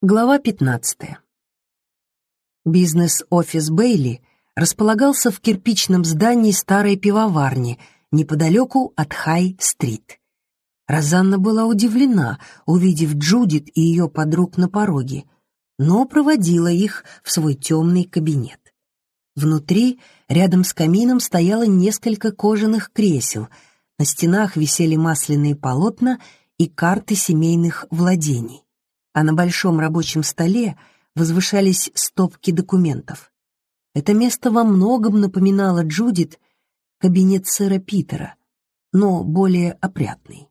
Глава 15. Бизнес-офис Бейли располагался в кирпичном здании старой пивоварни неподалеку от Хай-стрит. Розанна была удивлена, увидев Джудит и ее подруг на пороге, но проводила их в свой темный кабинет. Внутри, рядом с камином, стояло несколько кожаных кресел, на стенах висели масляные полотна и карты семейных владений а на большом рабочем столе возвышались стопки документов. Это место во многом напоминало Джудит кабинет сэра Питера, но более опрятный.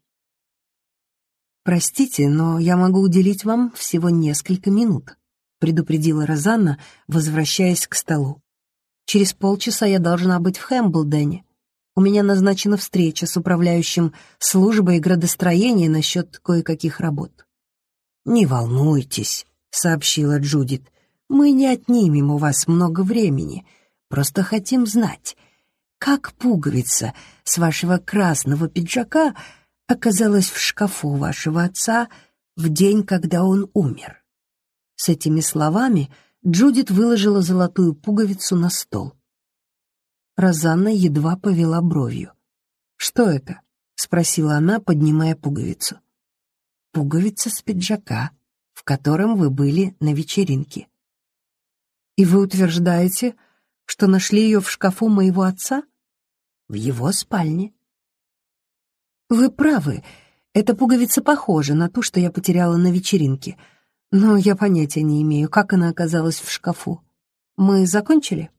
«Простите, но я могу уделить вам всего несколько минут», предупредила Розанна, возвращаясь к столу. «Через полчаса я должна быть в Хэмблдене. У меня назначена встреча с управляющим службой градостроения насчет кое-каких работ». «Не волнуйтесь», — сообщила Джудит. «Мы не отнимем у вас много времени. Просто хотим знать, как пуговица с вашего красного пиджака оказалась в шкафу вашего отца в день, когда он умер». С этими словами Джудит выложила золотую пуговицу на стол. Розанна едва повела бровью. «Что это?» — спросила она, поднимая пуговицу пуговица с пиджака, в котором вы были на вечеринке. И вы утверждаете, что нашли ее в шкафу моего отца? В его спальне. Вы правы, эта пуговица похожа на ту, что я потеряла на вечеринке, но я понятия не имею, как она оказалась в шкафу. Мы закончили?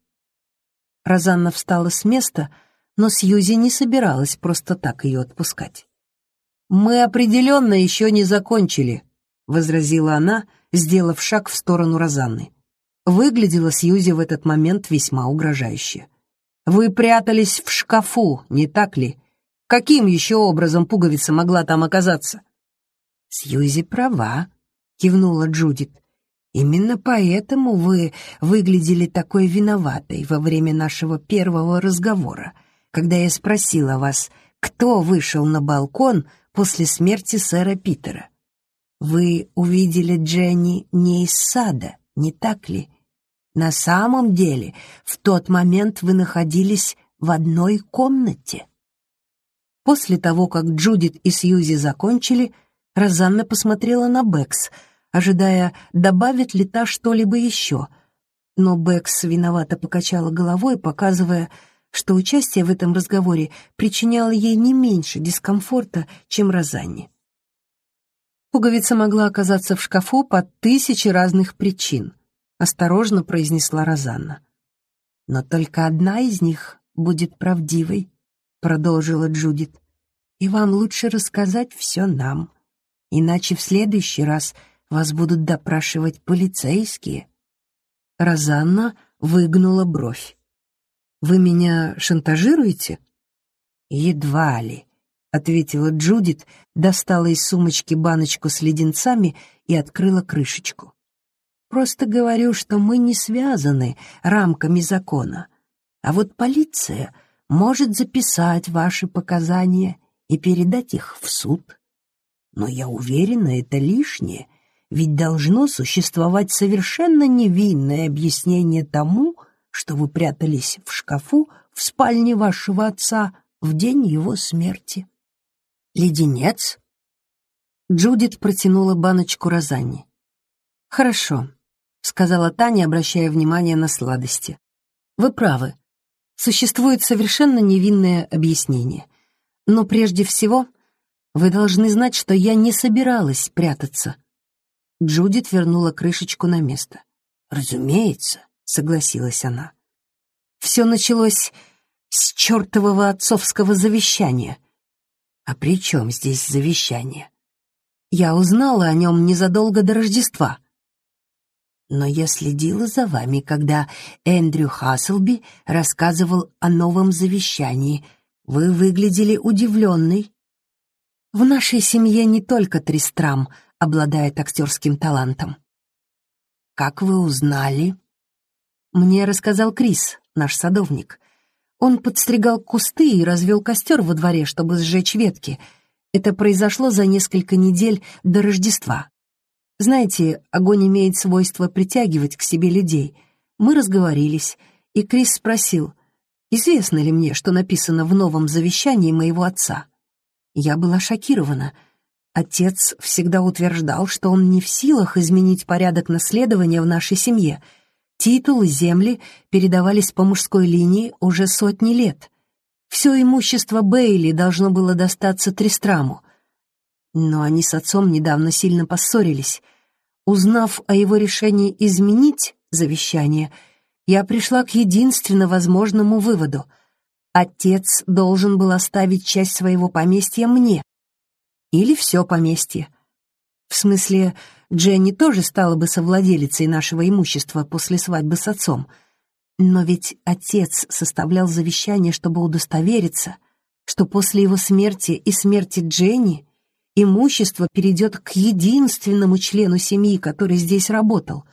Розанна встала с места, но Сьюзи не собиралась просто так ее отпускать. «Мы определенно еще не закончили», — возразила она, сделав шаг в сторону Розанны. Выглядела Сьюзи в этот момент весьма угрожающе. «Вы прятались в шкафу, не так ли? Каким еще образом пуговица могла там оказаться?» «Сьюзи права», — кивнула Джудит. «Именно поэтому вы выглядели такой виноватой во время нашего первого разговора, когда я спросила вас, кто вышел на балкон после смерти сэра Питера. Вы увидели Дженни не из сада, не так ли? На самом деле, в тот момент вы находились в одной комнате. После того, как Джудит и Сьюзи закончили, Розанна посмотрела на Бэкс, ожидая, добавит ли та что-либо еще. Но Бэкс виновато покачала головой, показывая, что участие в этом разговоре причиняло ей не меньше дискомфорта, чем Розанне. Пуговица могла оказаться в шкафу по тысяче разных причин, осторожно произнесла Розанна. Но только одна из них будет правдивой, продолжила Джудит. И вам лучше рассказать все нам, иначе в следующий раз вас будут допрашивать полицейские. Розанна выгнула бровь. Вы меня шантажируете?» «Едва ли», — ответила Джудит, достала из сумочки баночку с леденцами и открыла крышечку. «Просто говорю, что мы не связаны рамками закона, а вот полиция может записать ваши показания и передать их в суд. Но я уверена, это лишнее, ведь должно существовать совершенно невинное объяснение тому, что вы прятались в шкафу в спальне вашего отца в день его смерти. Леденец? Джудит протянула баночку Розанне. «Хорошо», — сказала Таня, обращая внимание на сладости. «Вы правы. Существует совершенно невинное объяснение. Но прежде всего вы должны знать, что я не собиралась прятаться». Джудит вернула крышечку на место. «Разумеется согласилась она. Все началось с чертового отцовского завещания. А при чем здесь завещание? Я узнала о нем незадолго до Рождества. Но я следила за вами, когда Эндрю Хасселби рассказывал о новом завещании. Вы выглядели удивленной. В нашей семье не только Тристрам обладает актерским талантом. Как вы узнали? Мне рассказал Крис, наш садовник. Он подстригал кусты и развел костер во дворе, чтобы сжечь ветки. Это произошло за несколько недель до Рождества. Знаете, огонь имеет свойство притягивать к себе людей. Мы разговорились, и Крис спросил, известно ли мне, что написано в новом завещании моего отца. Я была шокирована. Отец всегда утверждал, что он не в силах изменить порядок наследования в нашей семье. Титулы, земли передавались по мужской линии уже сотни лет. Все имущество Бейли должно было достаться Тристраму. Но они с отцом недавно сильно поссорились. Узнав о его решении изменить завещание, я пришла к единственно возможному выводу. Отец должен был оставить часть своего поместья мне. Или все поместье. В смысле, Дженни тоже стала бы совладелицей нашего имущества после свадьбы с отцом. Но ведь отец составлял завещание, чтобы удостовериться, что после его смерти и смерти Дженни имущество перейдет к единственному члену семьи, который здесь работал.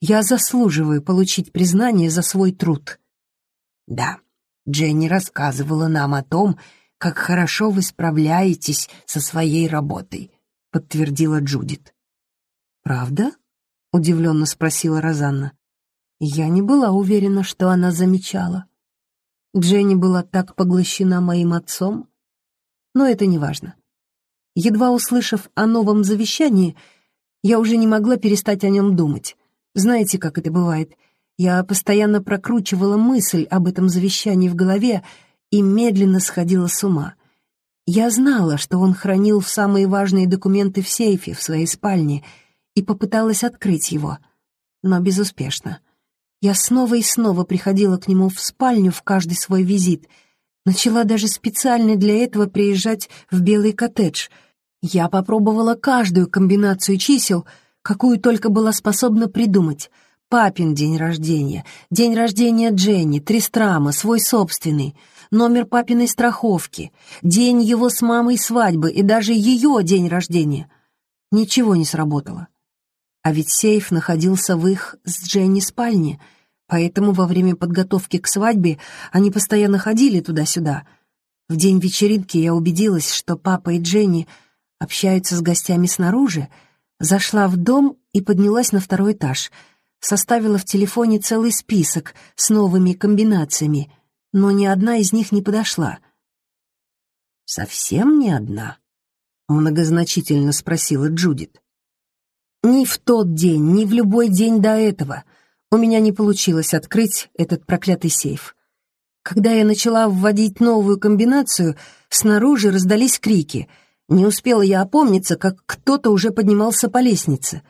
Я заслуживаю получить признание за свой труд. Да, Дженни рассказывала нам о том, как хорошо вы справляетесь со своей работой, подтвердила Джудит. Правда? удивленно спросила Розанна. Я не была уверена, что она замечала. Дженни была так поглощена моим отцом, но это не важно. Едва услышав о новом завещании, я уже не могла перестать о нем думать. Знаете, как это бывает? Я постоянно прокручивала мысль об этом завещании в голове и медленно сходила с ума. Я знала, что он хранил самые важные документы в сейфе в своей спальне и попыталась открыть его, но безуспешно. Я снова и снова приходила к нему в спальню в каждый свой визит, начала даже специально для этого приезжать в белый коттедж — я попробовала каждую комбинацию чисел, какую только была способна придумать. Папин день рождения, день рождения Дженни, Тристрама, свой собственный, номер папиной страховки, день его с мамой свадьбы и даже ее день рождения. Ничего не сработало. А ведь сейф находился в их с Дженни спальне, поэтому во время подготовки к свадьбе они постоянно ходили туда-сюда. В день вечеринки я убедилась, что папа и Дженни — общаются с гостями снаружи, зашла в дом и поднялась на второй этаж, составила в телефоне целый список с новыми комбинациями, но ни одна из них не подошла. «Совсем ни одна?» — многозначительно спросила Джудит. «Ни в тот день, ни в любой день до этого у меня не получилось открыть этот проклятый сейф. Когда я начала вводить новую комбинацию, снаружи раздались крики — не успела я опомниться, как кто-то уже поднимался по лестнице.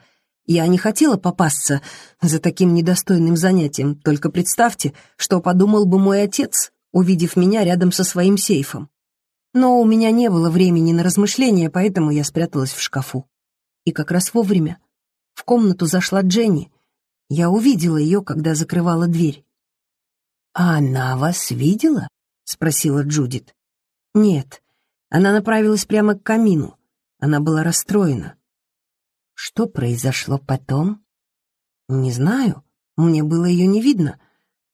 Я не хотела попасться за таким недостойным занятием, только представьте, что подумал бы мой отец, увидев меня рядом со своим сейфом. Но у меня не было времени на размышления, поэтому я спряталась в шкафу. И как раз вовремя. В комнату зашла Дженни. Я увидела ее, когда закрывала дверь. «А она вас видела?» — спросила Джудит. «Нет, она направилась прямо к камину. Она была расстроена. Что произошло потом? Не знаю. Мне было ее не видно.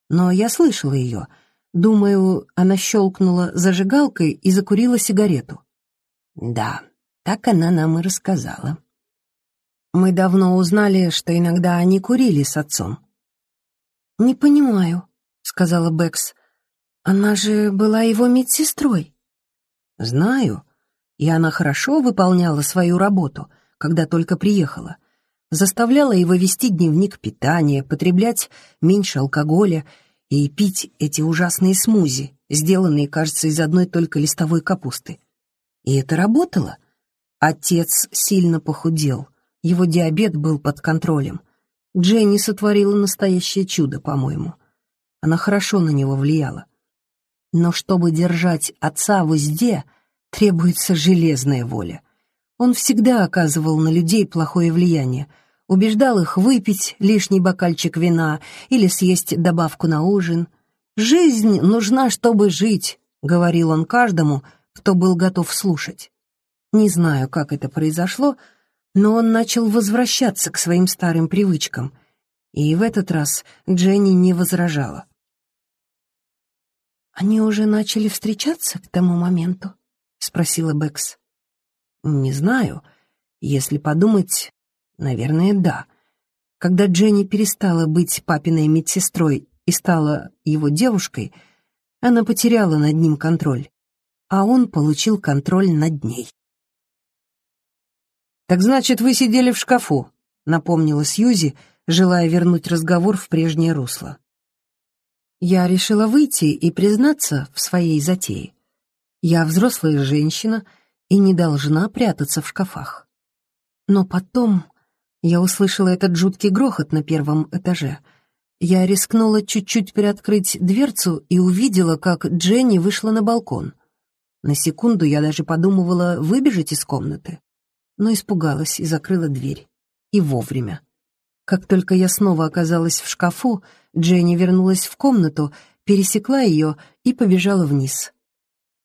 Но я слышала ее. Думаю, она щелкнула зажигалкой и закурила сигарету. Да, так она нам и рассказала. Мы давно узнали, что иногда они курили с отцом. «Не понимаю», — сказала Бэкс. «Она же была его медсестрой». Знаю. И она хорошо выполняла свою работу, когда только приехала. Заставляла его вести дневник питания, потреблять меньше алкоголя и пить эти ужасные смузи, сделанные, кажется, из одной только листовой капусты. И это работало. Отец сильно похудел, его диабет был под контролем. Дженни сотворила настоящее чудо, по-моему. Она хорошо на него влияла. Но чтобы держать отца в узде, требуется железная воля. Он всегда оказывал на людей плохое влияние, убеждал их выпить лишний бокальчик вина или съесть добавку на ужин. «Жизнь нужна, чтобы жить», — говорил он каждому, кто был готов слушать. Не знаю, как это произошло, но он начал возвращаться к своим старым привычкам, и в этот раз Дженни не возражала. Они уже начали встречаться к тому моменту? — спросила Бэкс. «Не знаю. Если подумать, Наверное, да. Когда Дженни перестала быть папиной медсестрой и стала его девушкой, она потеряла над ним контроль, а он получил контроль над ней. «Так значит, вы сидели в шкафу», — напомнила Сьюзи, желая вернуть разговор в прежнее русло. Я решила выйти и признаться в своей затее. Я взрослая женщина и не должна прятаться в шкафах. Но потом я услышала этот жуткий грохот на первом этаже. Я рискнула чуть-чуть приоткрыть дверцу и увидела, как Дженни вышла на балкон. На секунду я даже подумывала выбежать из комнаты, но испугалась и закрыла дверь. И вовремя. Как только я снова оказалась в шкафу, Дженни вернулась в комнату, пересекла ее и побежала вниз.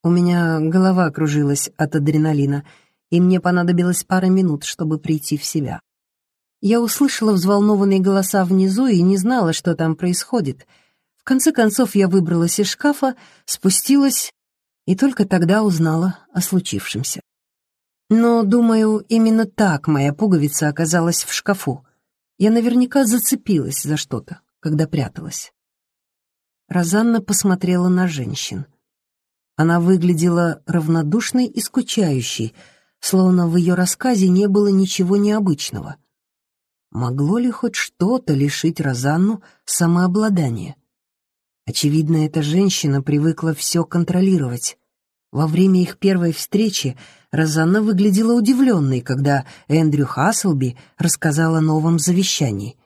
У меня голова кружилась от адреналина, и мне понадобилось пара минут, чтобы прийти в себя. Я услышала взволнованные голоса внизу и не знала, что там происходит. В конце концов я выбралась из шкафа, спустилась и только тогда узнала о случившемся. Но, думаю, именно так моя пуговица оказалась в шкафу. Я наверняка зацепилась за что-то, когда пряталась. Розанна посмотрела на женщин. Она выглядела равнодушной и скучающей, словно в ее рассказе не было ничего необычного — Могло ли хоть что-то лишить Розанну самообладания? Очевидно, эта женщина привыкла все контролировать. Во время их первой встречи Розанна выглядела удивленной, когда Эндрю Хасселби рассказал о новом завещании.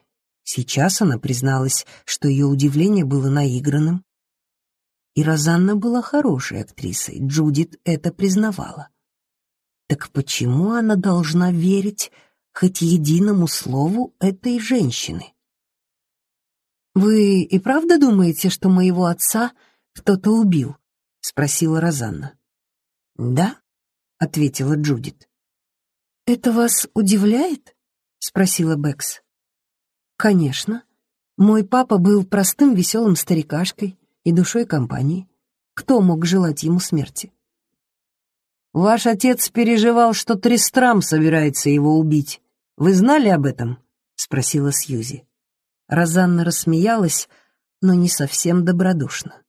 Сейчас она призналась, что ее удивление было наигранным. И Розанна была хорошей актрисой, Джудит это признавала. Так почему она должна верить хоть единому слову этой женщины. «Вы и правда думаете, что моего отца кто-то убил?» — спросила Розанна. «Да», — ответила Джудит. «Это вас удивляет?» — спросила Бэкс. «Конечно. Мой папа был простым веселым старикашкой и душой компании. Кто мог желать ему смерти?» «Ваш отец переживал, что Тристрам собирается его убить», вы знали об этом?» — спросила Сьюзи. Розанна рассмеялась, но не совсем добродушно.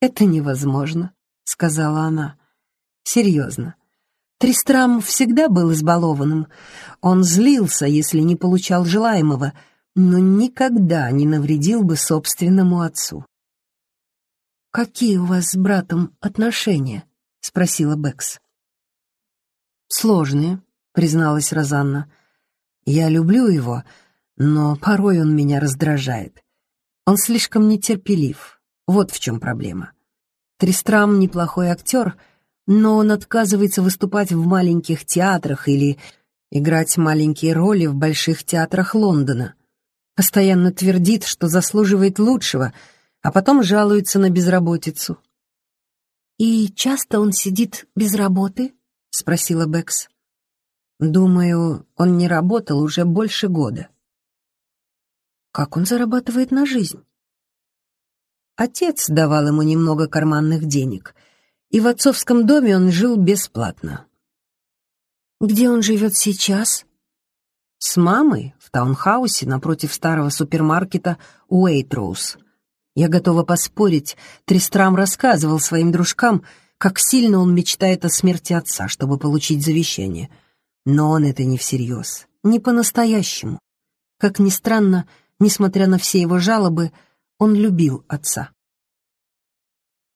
«Это невозможно», — сказала она. «Серьезно. Тристрам всегда был избалованным. Он злился, если не получал желаемого, но никогда не навредил бы собственному отцу». «Какие у вас с братом отношения?» — спросила Бэкс. «Сложные», — призналась Розанна. Я люблю его, но порой он меня раздражает. Он слишком нетерпелив. Вот в чем проблема. Тристрам неплохой актер, но он отказывается выступать в маленьких театрах или играть маленькие роли в больших театрах Лондона. Постоянно твердит, что заслуживает лучшего, а потом жалуется на безработицу. «И часто он сидит без работы?» — спросила Бэкс. Думаю, он не работал уже больше года. Как он зарабатывает на жизнь? Отец давал ему немного карманных денег, и в отцовском доме он жил бесплатно. Где он живет сейчас? С мамой в таунхаусе напротив старого супермаркета Уэйтроуз. Я готова поспорить, Тристрам рассказывал своим дружкам, как сильно он мечтает о смерти отца, чтобы получить завещание — но он это не всерьез, не по-настоящему. Как ни странно, несмотря на все его жалобы, он любил отца.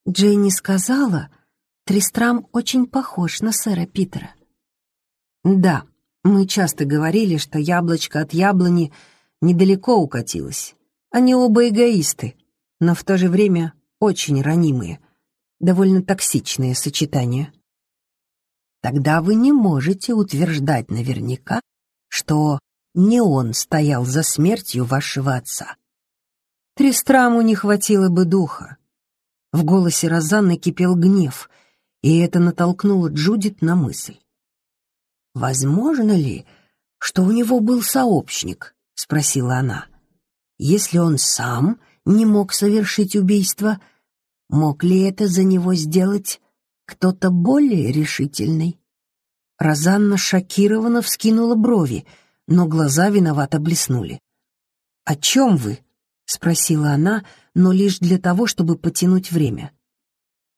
Джейни сказала, Тристрам очень похож на сэра Питера. Да, мы часто говорили, что яблочко от яблони недалеко укатилось. Они оба эгоисты, но в то же время очень ранимые, довольно токсичные сочетания тогда вы не можете утверждать наверняка, что не он стоял за смертью вашего отца. Тристраму не хватило бы духа. В голосе Розанны кипел гнев, и это натолкнуло Джудит на мысль. «Возможно ли, что у него был сообщник?» — спросила она. «Если он сам не мог совершить убийство, мог ли это за него сделать кто-то более решительный. Розанна шокированно вскинула брови. но глаза виновато блеснули. «О чем вы?» — спросила она, но лишь для того, чтобы потянуть время.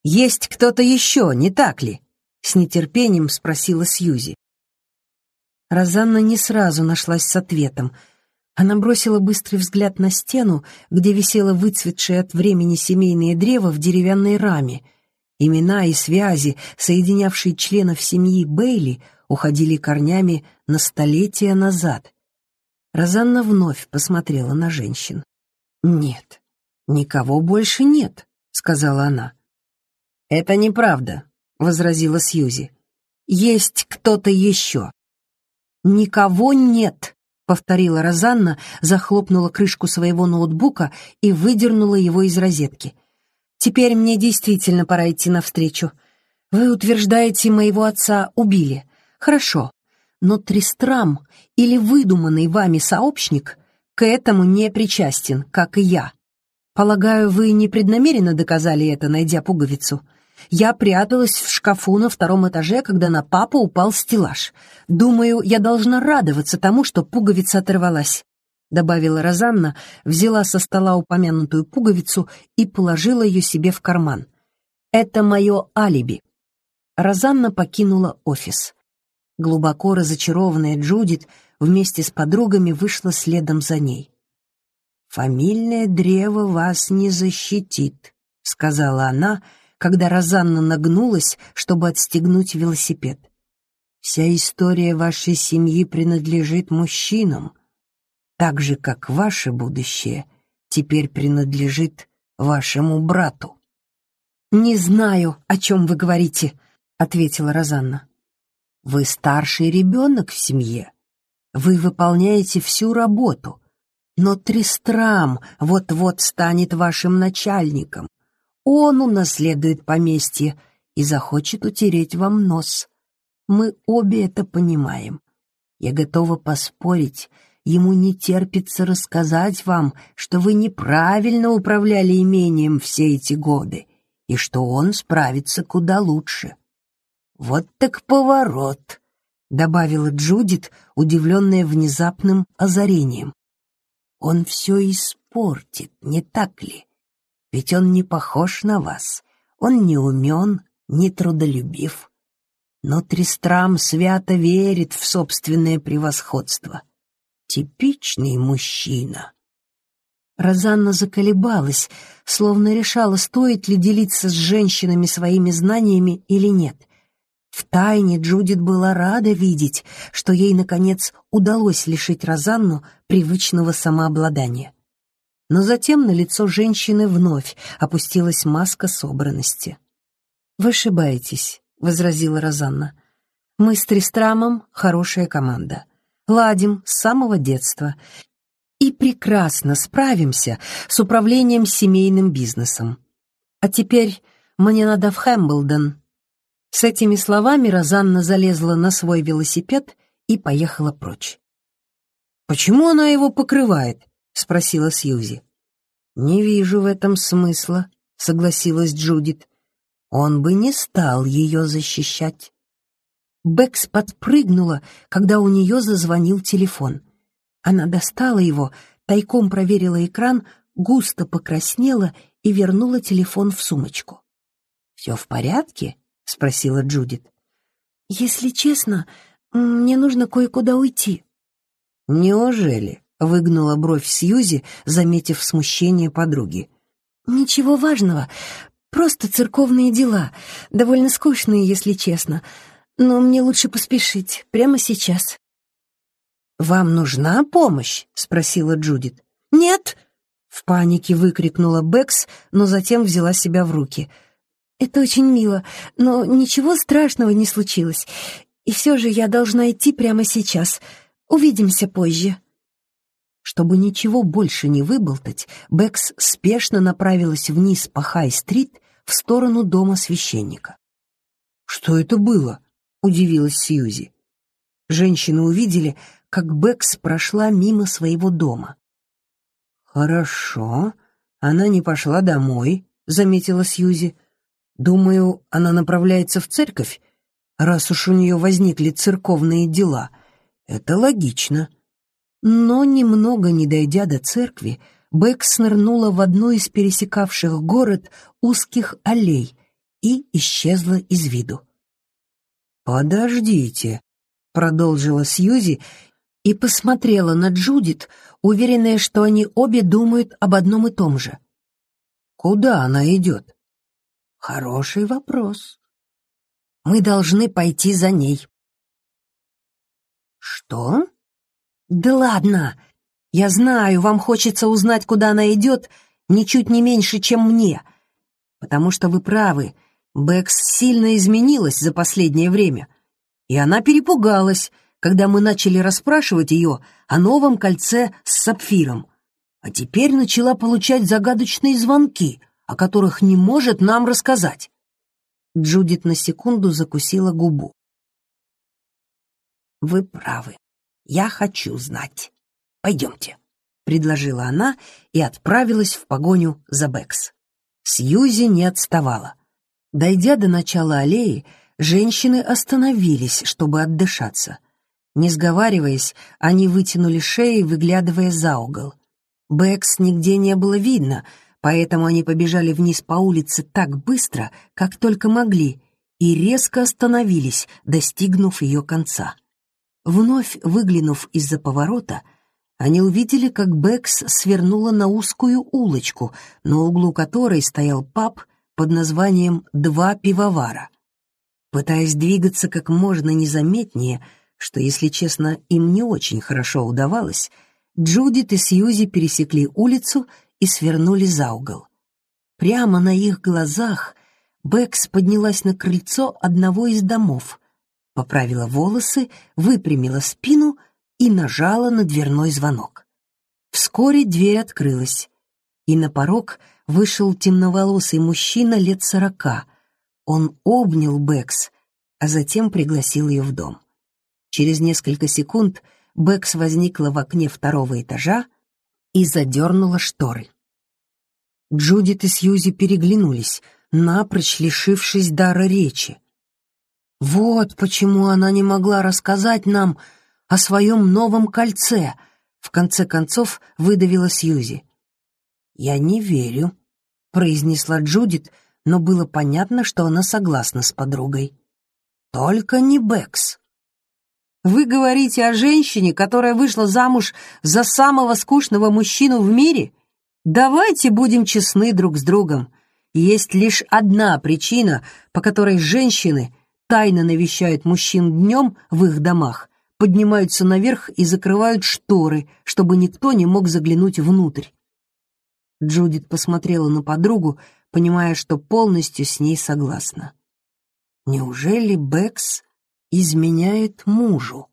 «Есть кто-то еще, не так ли?» — с нетерпением спросила Сьюзи. Розанна не сразу нашлась с ответом. Она бросила быстрый взгляд на стену, где висело выцветшее от времени семейное древо в деревянной раме. Имена и связи, соединявшие членов семьи Бейли, уходили корнями на столетия назад. Розанна вновь посмотрела на женщин. «Нет, никого больше нет», — сказала она. «Это неправда», — возразила Сьюзи. «Есть кто-то еще». «Никого нет», — повторила Розанна, захлопнула крышку своего ноутбука и выдернула его из розетки. «Теперь мне действительно пора идти навстречу. Вы утверждаете, моего отца убили. Хорошо, но Тристрам или выдуманный вами сообщник к этому не причастен, как и я. Полагаю, вы непреднамеренно доказали это, найдя пуговицу. Я пряталась в шкафу на втором этаже, когда на папу упал стеллаж. Думаю, я должна радоваться тому, что пуговица оторвалась. Добавила Розанна, взяла со стола упомянутую пуговицу и положила ее себе в карман. Это мое алиби. Розанна покинула офис. Глубоко разочарованная Джудит вместе с подругами вышла следом за ней. «Фамильное древо вас не защитит», — сказала она, когда Розанна нагнулась, чтобы отстегнуть велосипед. «Вся история вашей семьи принадлежит мужчинам, так же, как ваше будущее теперь принадлежит вашему брату». «Не знаю, о чем вы говорите», — ответила Розанна. Вы старший ребенок в семье. Вы выполняете всю работу. Но Тристрам вот-вот станет вашим начальником. Он унаследует поместье и захочет утереть вам нос. Мы обе это понимаем. Я готова поспорить, ему не терпится рассказать вам, что вы неправильно управляли имением все эти годы и что он справится куда лучше. «Вот так поворот», — добавила Джудит, удивленная внезапным озарением. «Он все испортит, не так ли? Ведь он не похож на вас, он не умен, не трудолюбив. Но Тристрам свято верит в собственное превосходство. Типичный мужчина». Розанна заколебалась, словно решала, стоит ли делиться с женщинами своими знаниями или нет — Втайне Джудит была рада видеть, что ей, наконец, удалось лишить Розанну привычного самообладания. Но затем на лицо женщины вновь опустилась маска собранности. «Вы ошибаетесь», — возразила Розанна. «Мы с Тристрамом хорошая команда. Ладим с самого детства и прекрасно справимся с управлением семейным бизнесом. А теперь мне надо в Хэмблдон с этими словами Розанна залезла на свой велосипед и поехала прочь. «Почему она его покрывает?» — спросила Сьюзи. «Не вижу в этом смысла», — согласилась Джудит. «Он бы не стал ее защищать». Бэкс подпрыгнула, когда у нее зазвонил телефон. Она достала его, тайком проверила экран, густо покраснела и вернула телефон в сумочку. «Все в порядке?» — спросила Джудит. «Если честно, мне нужно кое-куда уйти». «Неужели?» — выгнула бровь Сьюзи, заметив смущение подруги. «Ничего важного, просто церковные дела, довольно скучные, если честно, но мне лучше поспешить, прямо сейчас». «Вам нужна помощь?» — спросила Джудит. «Нет!» — в панике выкрикнула Бэкс, но затем взяла себя в руки — это очень мило, но ничего страшного не случилось. И все же я должна идти прямо сейчас. Увидимся позже». Чтобы ничего больше не выболтать, Бэкс спешно направилась вниз по Хай-стрит в сторону дома священника. «Что это было?» — удивилась Сьюзи. Женщины увидели, как Бэкс прошла мимо своего дома. «Хорошо, она не пошла домой», — заметила Сьюзи. Думаю, она направляется в церковь, раз уж у нее возникли церковные дела. Это логично. Но, немного не дойдя до церкви, Бэкс нырнула в одну из пересекавших город узких аллей и исчезла из виду. «Подождите», — продолжила Сьюзи и посмотрела на Джудит, уверенная, что они обе думают об одном и том же. «Куда она идет?» «Хороший вопрос. Мы должны пойти за ней». «Что?» «Да ладно! Я знаю, вам хочется узнать, куда она идет, ничуть не меньше, чем мне. Потому что вы правы, Бэкс сильно изменилась за последнее время. И она перепугалась, когда мы начали расспрашивать ее о новом кольце с сапфиром. А теперь начала получать загадочные звонки, о которых не может нам рассказать. Джудит на секунду закусила губу. «Вы правы. Я хочу знать. Пойдемте», — предложила она и отправилась в погоню за Бэкс. Сьюзи не отставала. Дойдя до начала аллеи, женщины остановились, чтобы отдышаться. Не сговариваясь, они вытянули шеи, выглядывая за угол. Бэкс нигде не было видно, поэтому они побежали вниз по улице так быстро, как только могли, и резко остановились, достигнув ее конца. Вновь выглянув из-за поворота, они увидели, как Бэкс свернула на узкую улочку, на углу которой стоял паб под названием «Два пивовара». Пытаясь двигаться как можно незаметнее, что, если честно, им не очень хорошо удавалось, Джудит и Сьюзи пересекли улицу и свернули за угол. Прямо на их глазах Бэкс поднялась на крыльцо одного из домов, поправила волосы, выпрямила спину и нажала на дверной звонок. Вскоре дверь открылась, и на порог вышел темноволосый мужчина лет сорока. Он обнял Бэкс, а затем пригласил ее в дом. Через несколько секунд Бэкс возникла в окне второго этажа и задернула шторы. Джудит и Сьюзи переглянулись, напрочь лишившись дара речи. Вот почему она не могла рассказать нам о своем новом кольце, в конце концов выдавила Сьюзи. «Я не верю», — произнесла Джудит, но было понятно, что она согласна с подругой. «Только не Бэкс». Вы говорите о женщине, которая вышла замуж за самого скучного мужчину в мире? Давайте будем честны друг с другом. Есть лишь одна причина, по которой женщины тайно навещают мужчин днем в их домах, поднимаются наверх и закрывают шторы, чтобы никто не мог заглянуть внутрь. Джудит посмотрела на подругу, понимая, что полностью с ней согласна. Неужели Бэкс изменяет мужу.